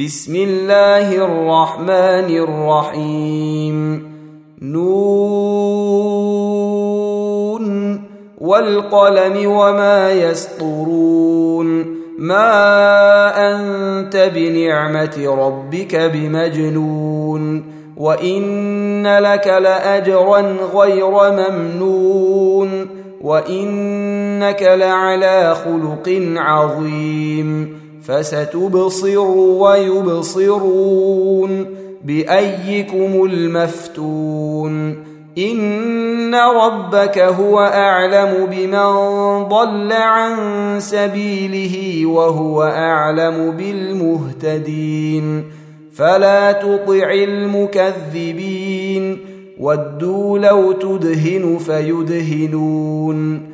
بسم الله الرحمن الرحيم. نون والقلم وما يسطرون. ما أنت بنعمة ربك بمجنون. وإن لك لأجرا غير ممنون. وإنك لعلى خلق عظيم. فستبصر ويبصرون بأيكم المفتون إن ربك هو أعلم بمن ضل عن سبيله وهو أعلم بالمهتدين فلا تطع المكذبين ودوا لو تدهن فيدهنون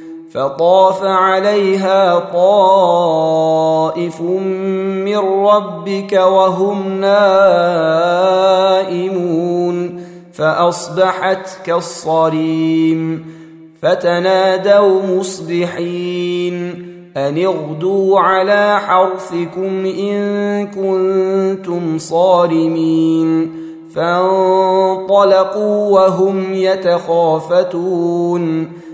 فطاف عليها طائف من ربك وهم نائمون فأصبحت كالصريم فتنادوا مصبحين أن اغدوا على حرثكم إن كنتم صارمين فانطلقوا وهم يتخافتون